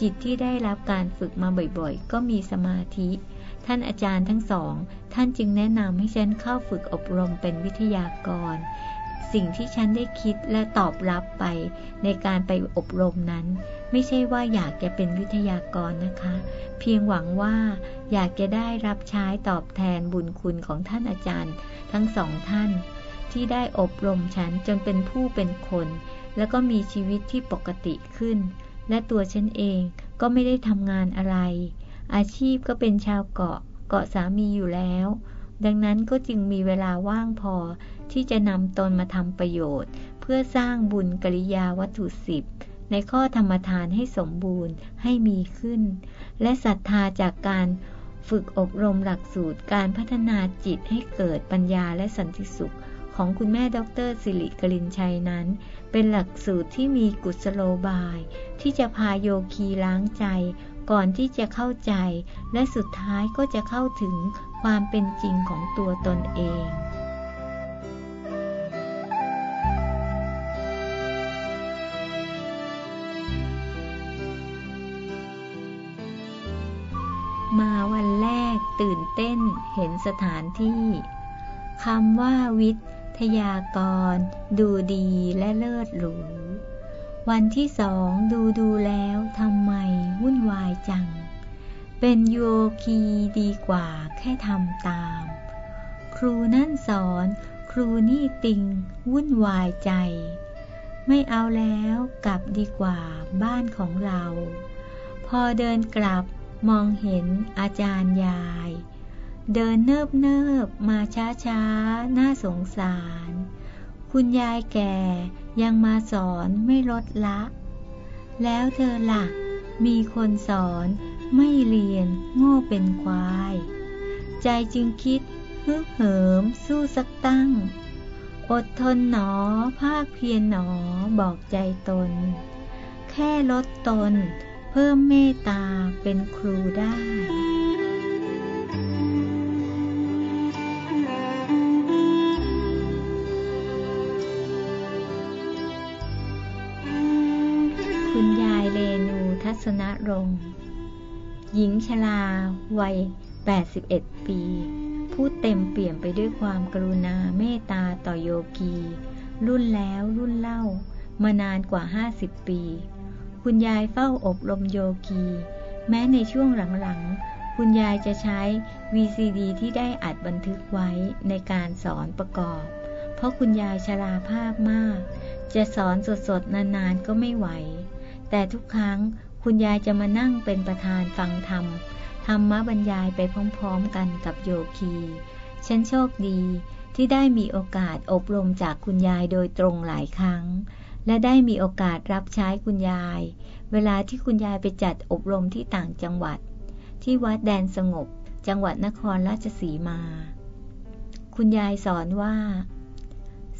จิตที่ได้รับการฝึกมาบ่อยๆ ก็มีสมาธิ ท่านอาจารย์ทั้งสอง ท่านจึงแนะนำให้ฉันเข้าฝึกอบรมเป็นวิทยากร สิ่งที่ฉันได้คิดและตอบรับไปในการไปอบรมนั้น ไม่ใช่ว่าอยากจะเป็นวิทยากรนะคะ เพียงหวังว่าอยากจะได้รับใช้ตอบแทนบุญคุณของท่านอาจารย์ ทั้งสองท่าน ที่ได้อบรมฉันจนเป็นผู้เป็นคน แล้วก็มีชีวิตที่ปกติขึ้น และตัวฉันเองก็ไม่ได้ทำงานอะไร อาชีพก็เป็นชาวเกาะเกาะสามีอยู่แล้วดังนั้นก็จึงมีเวลาว่างพอ ที่จะนำตนมาทำประโยชน์ เพื่อสร้างบุญกริยาวัตถุสิบในข้อธรรมทานให้สมบูรณ์ให้มีขึ้น และศรัทธาจากการฝึกอบรมหลักสูตรการพัฒนาจิตให้เกิดปัญญาและสันติสุข ของคุณแม่ดรสิริกลินชัยนั้น เป็นหลักสูตรที่มีกุศโลบาย ที่จะพาโยคีล้างใจ ก่อนที่จะเข้าใจ และสุดท้ายก็จะเข้าถึงความเป็นจริงของตัวตนเอง ตื่นเต้นเห็นสถานที่คำว่าวิทยากร ดูดีและเลิศหรู วันที่สองดูดูแล้วทำไมวุ่นวายจัง เป็นโยคีดีกว่าแค่ทำตาม ครูนั่นสอนครูนี่ติง วุ่นวายใจ ไม่เอาแล้วกลับดีกว่าบ้านของเรา พอเดินกลับ มองเห็นอาจารย์ยาย เดินเนิบเนิบมาช้าช้าน่าสงสาร คุณยายแก่ยังมาสอนไม่ลดละ แล้วเธอละ่ะ มีคนสอนไม่เรียนโง่เป็นควาย ใจจึงคิดฮึเหิมสู้สักตั้ง อดทนหนอภาคเพียรหนอบอกใจตน แค่ลดตน เพิ่มเมตตาเป็นครูได้คุณยายเรนูทัศนรงค์หญิงชราวัย 81 ปีพูดเต็มเปี่ยมไปด้วยความกรุณาเมตตาต่อโยกี รุ่นแล้วรุ่นเล่ามานานกว่า 50 ปี คุณยายเฝ้าอบรมโยคี แม้ในช่วงหลังๆ คุณยายจะใช้ VCD ที่ได้อัดบันทึกไว้ในการสอนประกอบ เพราะคุณยายชราภาพมาก จะสอนสดๆ นานๆ ก็ไม่ไหว แต่ทุกครั้งคุณยายจะมานั่งเป็นประธานฟังธรรม ธรรมะบรรยายไปพร้อมๆกันกับโยคี ฉันโชคดีที่ได้มีโอกาสอบรมจากคุณยายโดยตรงหลายครั้ง และได้มีโอกาสรับใช้คุณยาย เวลาที่คุณยายไปจัดอบรมที่ต่างจังหวัด ที่วัดแดนสงบ จังหวัดนครราชสีมา คุณยายสอนว่า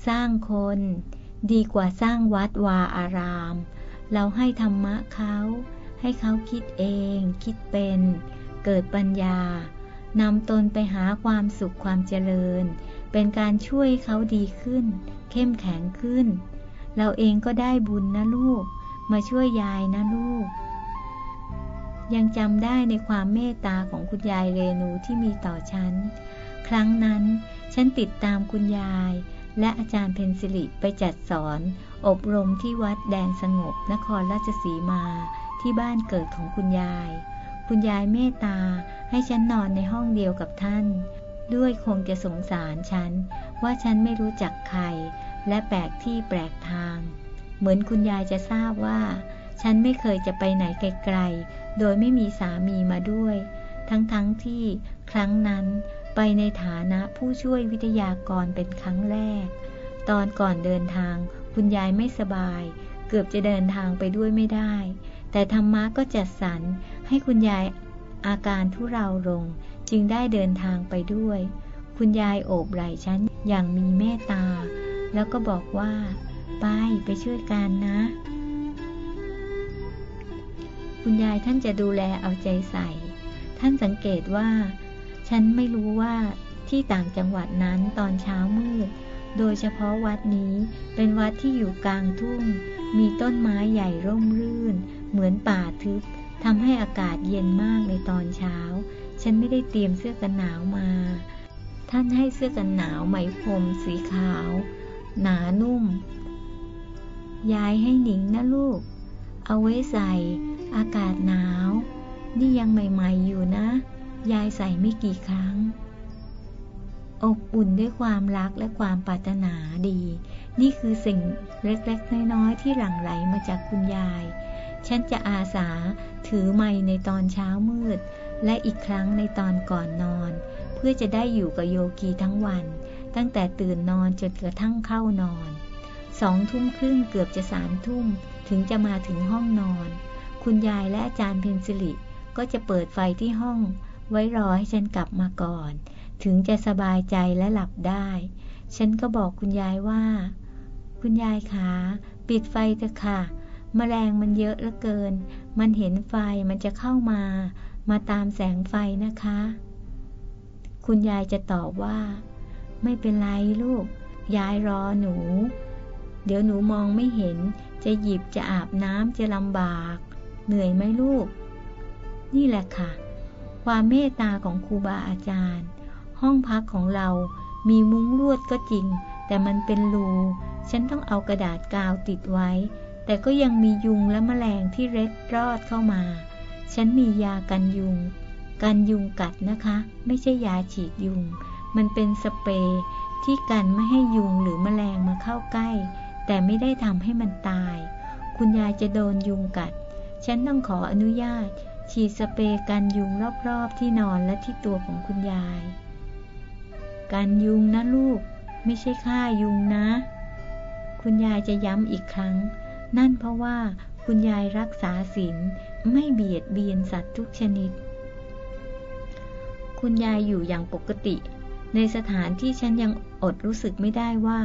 สร้างคนดีกว่าสร้างวัดวาอาราม เราให้ธรรมะเขา ให้เขาคิดเอง คิดเป็น เกิดปัญญานำตนไปหาความสุขความเจริญ เป็นการช่วยเขาดีขึ้น เข้มแข็งขึ้น เราเองก็ได้บุญนะลูก มาช่วยยายนะลูก ยังจำได้ในความเมตตาของคุณยายเรนูที่มีต่อฉัน ครั้งนั้นฉันติดตามคุณยาย และอาจารย์เพนซิลิไปจัดสอน อบรมที่วัดแดนสงบนครราชสีมาที่บ้านเกิดของคุณยาย คุณยายเมตตาให้ฉันนอนในห้องเดียวกับท่าน ด้วยคงจะสงสารฉัน ว่าฉันไม่รู้จักใคร และแปลกที่แปลกทาง เหมือนคุณยายจะทราบว่า ฉันไม่เคยจะไปไหนไกลๆ โดยไม่มีสามีมาด้วย ทั้งๆทที่ครั้งนั้นไปในฐานะผู้ช่วยวิทยากรเป็นครั้งแรก ตอนก่อนเดินทาง คุณยายไม่สบาย เกือบจะเดินทางไปด้วยไม่ได้ แต่ธรรมะก็จัดสรรให้คุณยายอาการทุเราลง จึงได้เดินทางไปด้วย คุณยายโอบไหล่ฉันอย่างมีเมตตา แล้วก็บอกว่า ไปไปช่วยกันนะ คุณยายท่านจะดูแลเอาใจใส่ ท่านสังเกตว่า ฉันไม่รู้ว่าที่ต่างจังหวัดนั้นตอนเช้ามืด โดยเฉพาะวัดนี้เป็นวัดที่อยู่กลางทุ่ง มีต้นไม้ใหญ่ร่มรื่น เหมือนป่าทึบทำให้อากาศเย็นมากในตอนเช้า ฉันไม่ได้เตรียมเสื้อกันหนาวมา ท่านให้เสื้อกันหนาวไหมพรมสีขาว หนานุ่ม ยายให้หนิงนะลูก เอาไว้ใส่ อากาศหนาว นี่ยังใหม่ๆอยู่นะ ยายใส่ไม่กี่ครั้ง อบอุ่นด้วยความรักและความปรารถนาดี นี่คือสิ่งเล็กๆ น้อยๆ ที่หลั่งไหลมาจากคุณยาย ฉันจะอาสาถือไม้ในตอนเช้ามืด และอีกครั้งในตอนก่อนนอน เพื่อจะได้อยู่กับโยกีทั้งวัน ตั้งแต่ตื่นนอนจนกระทั่งเข้านอน สองทุ่มครึ่งเกือบจะสามทุ่ม ถึงจะมาถึงห้องนอน คุณยายและอาจารย์เพนซิลิก็จะเปิดไฟที่ห้อง ไว้รอให้ฉันกลับมาก่อน ถึงจะสบายใจและหลับได้ ฉันก็บอกคุณยายว่า คุณยายขาปิดไฟเถอะค่ะมแมลงมันเยอะเหลือเกิน มันเห็นไฟมันจะเข้ามา มาตามแสงไฟนะคะ คุณยายจะตอบว่า ไม่เป็นไรลูก ยายรอหนู เดี๋ยวหนูมองไม่เห็น จะหยิบจะอาบน้ำจะลำบาก เหนื่อยไหมลูก นี่แหละค่ะ ความเมตตาของครูบาอาจารย์ ห้องพักของเรามีมุ้งลวดก็จริง แต่มันเป็นรูฉันต้องเอากระดาษกาวติดไว้ แต่ก็ยังมียุงและแมลงที่เร็ดรอดเข้ามา ฉันมียากันยุง กันยุงกัดนะคะ ไม่ใช่ยาฉีดยุง มันเป็นสเปรย์ที่กันไม่ให้ยุงหรือแมลงมาเข้าใกล้ แต่ไม่ได้ทำให้มันตาย คุณยายจะโดนยุงกัด ฉันต้องขออนุญาต ฉีดสเปรย์กันยุงรอบๆที่นอนและที่ตัวของคุณยาย กันยุงนะลูก ไม่ใช่ฆ่ายุงนะ คุณยายจะย้ำอีกครั้ง นั่นเพราะว่าคุณยายรักษาศีลไม่เบียดเบียนสัตว์ทุกชนิด คุณยายอยู่อย่างปกติ ในสถานที่ฉันยังอดรู้สึกไม่ได้ว่า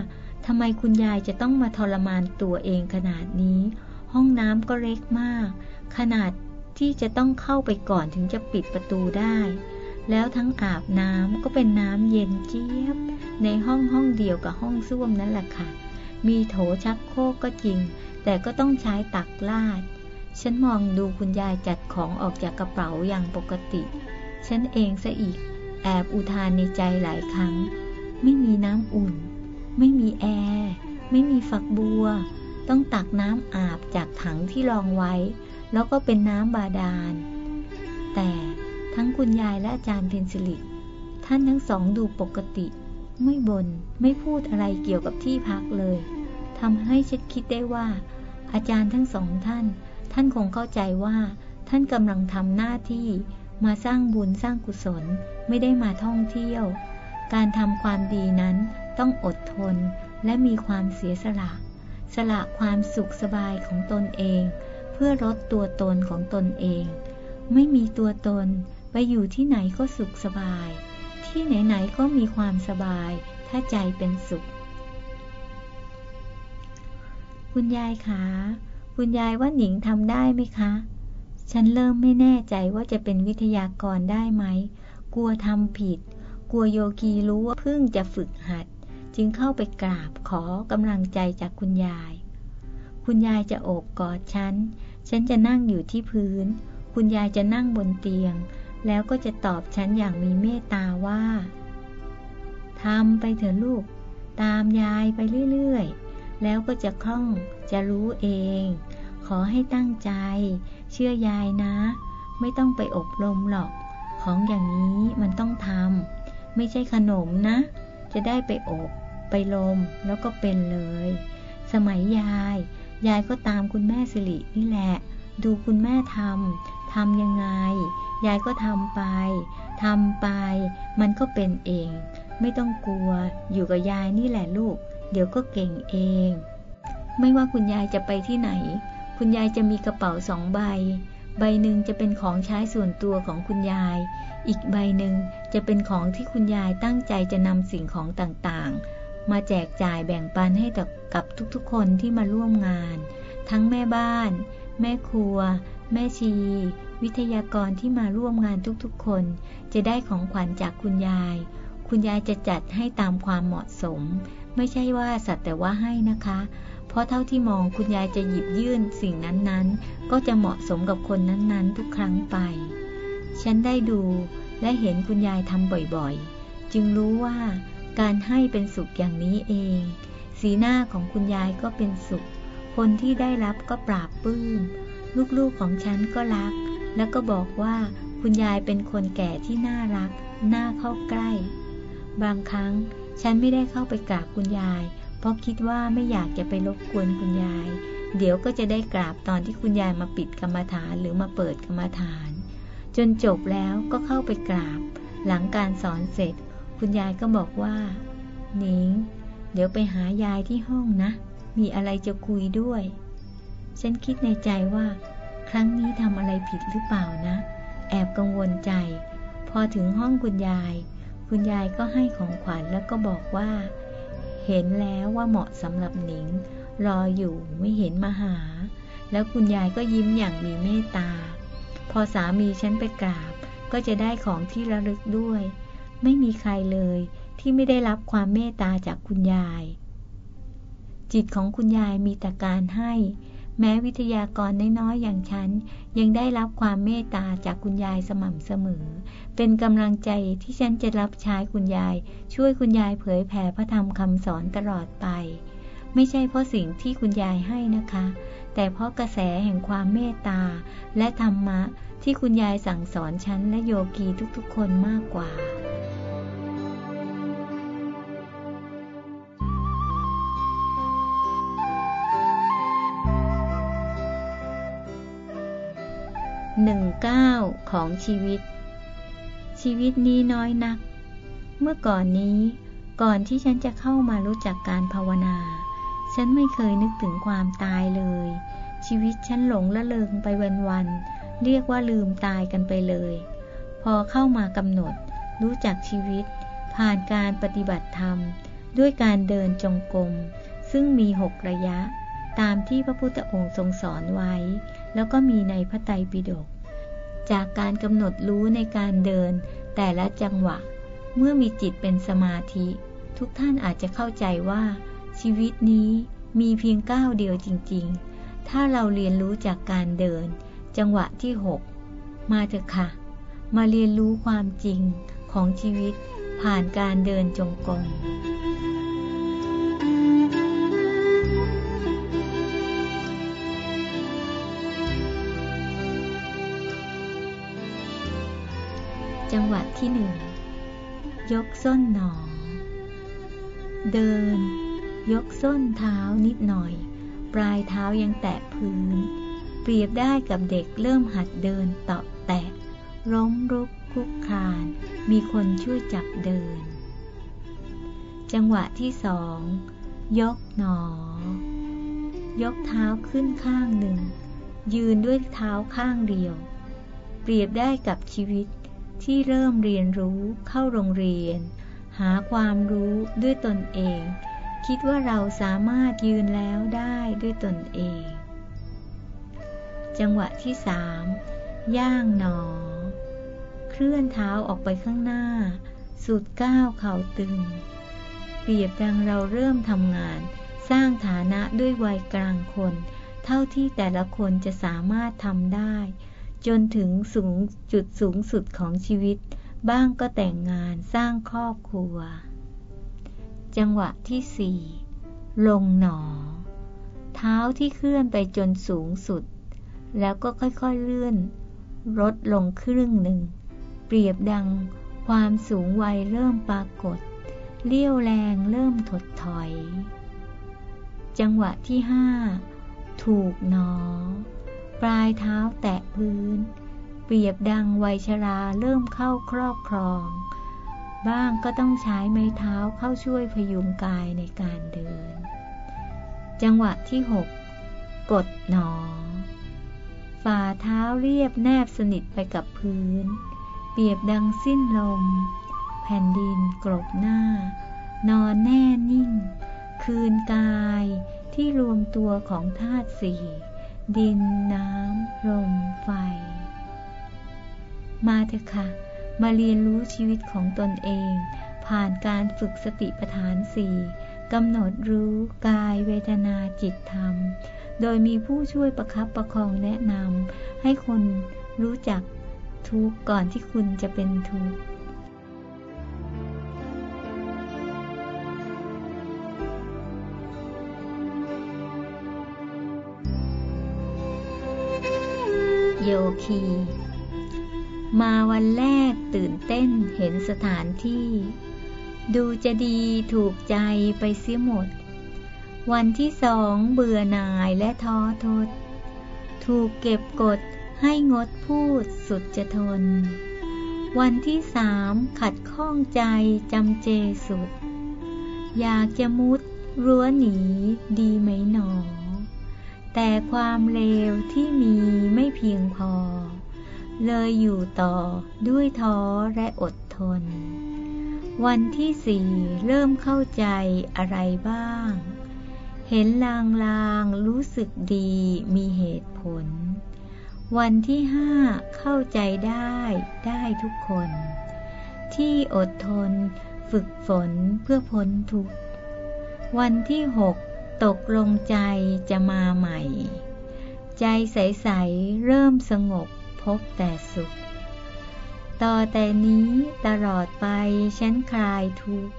ทำไมคุณยายจะต้องมาทรมานตัวเองขนาดนี้ ห้องน้ำก็เล็กมาก ขนาดที่จะต้องเข้าไปก่อนถึงจะปิดประตูได้ แล้วทั้งอาบน้ำก็เป็นน้ำเย็นเจี๊ยบ ในห้องห้องเดียวกับห้องส้วมนั่นแหละค่ะ มีโถชักโครกก็จริง แต่ก็ต้องใช้ตักลาด ฉันมองดูคุณยายจัดของออกจากกระเป๋าอย่างปกติ ฉันเองซะอีก แอบอุทานในใจหลายครั้ง ไม่มีน้ำอุ่น ไม่มีแอร์ไม่มีฝักบัว ต้องตักน้ำอาบจากถังที่รองไว้ แล้วก็เป็นน้ำบาดาล แต่ทั้งคุณยายและอาจารย์เพนซิลิกท่านทั้งสองดูปกติ ไม่บน่นไม่พูดอะไรเกี่ยวกับที่พักเลยทำให้ฉันคิดได้ว่า อาจารย์ทั้งสองท่าน ท่านคงเข้าใจว่าท่านกำลังทำหน้าที่ มาสร้างบุญสร้างกุศลไม่ได้มาท่องเที่ยว การทำความดีนั้นต้องอดทนและมีความเสียสละ สละความสุขสบายของตนเอง เพื่อลดตัวตนของตนเอง ไม่มีตัวตนไปอยู่ที่ไหนก็สุขสบาย ที่ไหนๆก็มีความสบาย ถ้าใจเป็นสุข คุณยายคะ คุณยายว่าหนิงทำได้ไหมคะ ฉันเริ่มไม่แน่ใจว่าจะเป็นวิทยากรได้ไหม กลัวทำผิด กลัวโยกีรู้ว่าเพิ่งจะฝึกหัด จึงเข้าไปกราบขอกำลังใจจากคุณยาย คุณยายจะโอบกอดฉัน ฉันจะนั่งอยู่ที่พื้น คุณยายจะนั่งบนเตียง แล้วก็จะตอบฉันอย่างมีเมตตาว่าทำไปเถอะลูก ตามยายไปเรื่อย ๆ แล้วก็จะคล่องจะรู้เอง ขอให้ตั้งใจ เชื่อยายนะ ไม่ต้องไปอบรมหรอก ของอย่างนี้มันต้องทำไม่ใช่ขนมนะ จะได้ไปอบไปลมแล้วก็เป็นเลย สมัยยาย ยายก็ตามคุณแม่สิรินี่แหละ ดูคุณแม่ทำทำยังไง ยายก็ทำไปทำไป มันก็เป็นเอง ไม่ต้องกลัว อยู่กับยายนี่แหละลูก เดี๋ยวก็เก่งเอง ไม่ว่าคุณยายจะไปที่ไหน คุณยายจะมีกระเป๋าสองใบ ใบหนึ่งจะเป็นของใช้ส่วนตัวของคุณยาย อีกใบหนึ่งจะเป็นของที่คุณยายตั้งใจจะนำสิ่งของต่างๆ มาแจกจ่ายแบ่งปันให้กับทุกๆคนที่มาร่วมงาน ทั้งแม่บ้าน แม่ครัว แม่ชี วิทยากรที่มาร่วมงานทุกๆ คน จะได้ของขวัญจากคุณยาย คุณยายจะจัดให้ตามความเหมาะสม ไม่ใช่ว่าสัตว์แต่ว่าให้นะคะ เพราะเท่าที่มองคุณยายจะหยิบยื่นสิ่งนั้นๆ ก็จะเหมาะสมกับคนนั้นๆ ทุกครั้งไป ฉันได้ดูและเห็นคุณยายทำบ่อยๆ จึงรู้ว่าการให้เป็นสุขอย่างนี้เอง สีหน้าของคุณยายก็เป็นสุข คนที่ได้รับก็ปราบปลื้ม ลูกๆของฉันก็รัก แล้วก็บอกว่าคุณยายเป็นคนแก่ที่น่ารัก น่าเข้าใกล้ บางครั้งฉันไม่ได้เข้าไปกราบคุณยาย เพราะคิดว่าไม่อยากจะไปรบกวนคุณยาย เดี๋ยวก็จะได้กราบตอนที่คุณยายมาปิดกรรมฐานหรือมาเปิดกรรมฐาน จนจบแล้วก็เข้าไปกราบ หลังการสอนเสร็จ คุณยายก็บอกว่าหนิง เดี๋ยวไปหายายที่ห้องนะ มีอะไรจะคุยด้วย ฉันคิดในใจว่า ครั้งนี้ทำอะไรผิดหรือเปล่านะ แอบกังวลใจ พอถึงห้องคุณยาย คุณยายก็ให้ของขวัญแล้วก็บอกว่า เห็นแล้วว่าเหมาะสำหรับหนิง รออยู่ไม่เห็นมาหา แล้วคุณยายก็ยิ้มอย่างมีเมตตา พอสามีฉันไปกราบ ก็จะได้ของที่ระลึกด้วย ไม่มีใครเลยที่ไม่ได้รับความเมตตาจากคุณยาย จิตของคุณยายมีแต่การให้ แม้วิทยากรน้อยๆอย่างฉัน ยังได้รับความเมตตาจากคุณยายสม่ำเสมอ เป็นกำลังใจที่ฉันจะรับใช้คุณยาย ช่วยคุณยายเผยแผ่พระธรรมคำสอนตลอดไป ไม่ใช่เพราะสิ่งที่คุณยายให้นะคะ แต่เพราะกระแสแห่งความเมตตา และธรรมะที่คุณยายสั่งสอนฉันและโยกีทุกๆคนมากกว่า หนึ่งเก้าของชีวิต ชีวิตนี้น้อยนัก เมื่อก่อนนี้ก่อนที่ฉันจะเข้ามารู้จักการภาวนา ฉันไม่เคยนึกถึงความตายเลย ชีวิตฉันหลงละเลงไปวันๆเรียกว่าลืมตายกันไปเลย พอเข้ามากำหนด รู้จักชีวิต ผ่านการปฏิบัติธรรม ด้วยการเดินจงกรมซึ่งมีหกระยะ ตามที่พระพุทธองค์ทรงสอนไว้ แล้วก็มีในพระไตรปิฎกจากการกำหนดรู้ในการเดิน แต่ละจังหวะ เมื่อมีจิตเป็นสมาธิ ทุกท่านอาจจะเข้าใจว่า ชีวิตนี้มีเพียงก้าวเดียวจริง ๆ ถ้าเราเรียนรู้จากการเดิน จังหวะที่หกมาเถอะค่ะ มาเรียนรู้ความจริงของชีวิตผ่านการเดินจงกรม จังหวะที่หนึ่ง ยกส้นหนอ เดิน ยกส้นเท้านิดหน่อย ปลายเท้ายังแตะพื้น เปรียบได้กับเด็กเริ่มหัดเดินเตาะแตะร้มรุกคุกคาน มีคนช่วยจับเดิน จังหวะที่สอง ยกหนอ ยกเท้าขึ้นข้างหนึ่ง ยืนด้วยเท้าข้างเดียว เปรียบได้กับชีวิต ที่เริ่มเรียนรู้เข้าโรงเรียน หาความรู้ด้วยตนเอง คิดว่าเราสามารถยืนแล้วได้ด้วยตนเอง จังหวะที่สามย่างหนอ เคลื่อนเท้าออกไปข้างหน้า สุดก้าวเข่าตึง เปรียบดังเราเริ่มทำงาน สร้างฐานะด้วยวัยกลางคน เท่าที่แต่ละคนจะสามารถทำได้ จนถึงสูงจุดสูงสุดของชีวิต บ้างก็แต่งงานสร้างครอบครัว จังหวะที่สี่ลงหนอ เท้าที่เคลื่อนไปจนสูงสุด แล้วก็ค่อยๆเลื่อนลดลงครึ่งหนึ่ง เปรียบดังความสูงวัยเริ่มปรากฏ เลี้ยวแรงเริ่มถดถอย จังหวะที่ห้าถูกหนอ ปลายเท้าแตะพื้น เปรียบดังวัยชราเริ่มเข้าครอบครอง บ้างก็ต้องใช้ไม้เท้าเข้าช่วยพยุงกายในการเดิน จังหวะที่หกกดหนอ ฝ่าเท้าเรียบแนบสนิทไปกับพื้น เปรียบดังสิ้นลม แผ่นดินกลบหน้า นอนแน่นิ่ง คืนกายที่รวมตัวของธาตุสี่ ดินน้ำลมไฟ มาเถอะค่ะ มาเรียนรู้ชีวิตของตนเอง ผ่านการฝึกสติปัฏฐานสี่กำหนดรู้กายเวทนาจิตธรรม โดยมีผู้ช่วยประคับประคองแนะนำให้คนรู้จักทุกข์ก่อนที่คุณจะเป็นทุกข์ โยคี มาวันแรกตื่นเต้นเห็นสถานที่ ดูจะดีถูกใจไปเสียหมด วันที่สองเบื่อหน่ายและท้อทด ถูกเก็บกดให้งดพูดสุดจะทน วันที่สามขัดข้องใจจำเจสุด อยากจะมุดรั้วหนีดีไหมหนอ แต่ความเลวที่มีไม่เพียงพอ เลยอยู่ต่อด้วยท้อและอดทน วันที่สี่เริ่มเข้าใจอะไรบ้าง เห็นลางลางรู้สึกดีมีเหตุผล วันที่ห้าเข้าใจได้ได้ทุกคน ที่อดทนฝึกฝนเพื่อพ้นทุกข์วันที่หก ตกลงใจจะมาใหม่ ใจใส ๆ เริ่มสงบพบแต่สุข ต่อแต่นี้ตลอดไปฉันคลายทุกข์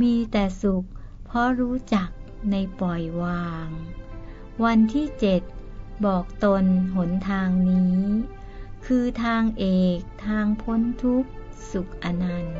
มีแต่สุข เพราะรู้จักในปล่อยวาง วันที่เจ็ดบอกตนหนทางนี้ คือทางเอกทางพ้นทุกข์สุขอนันต์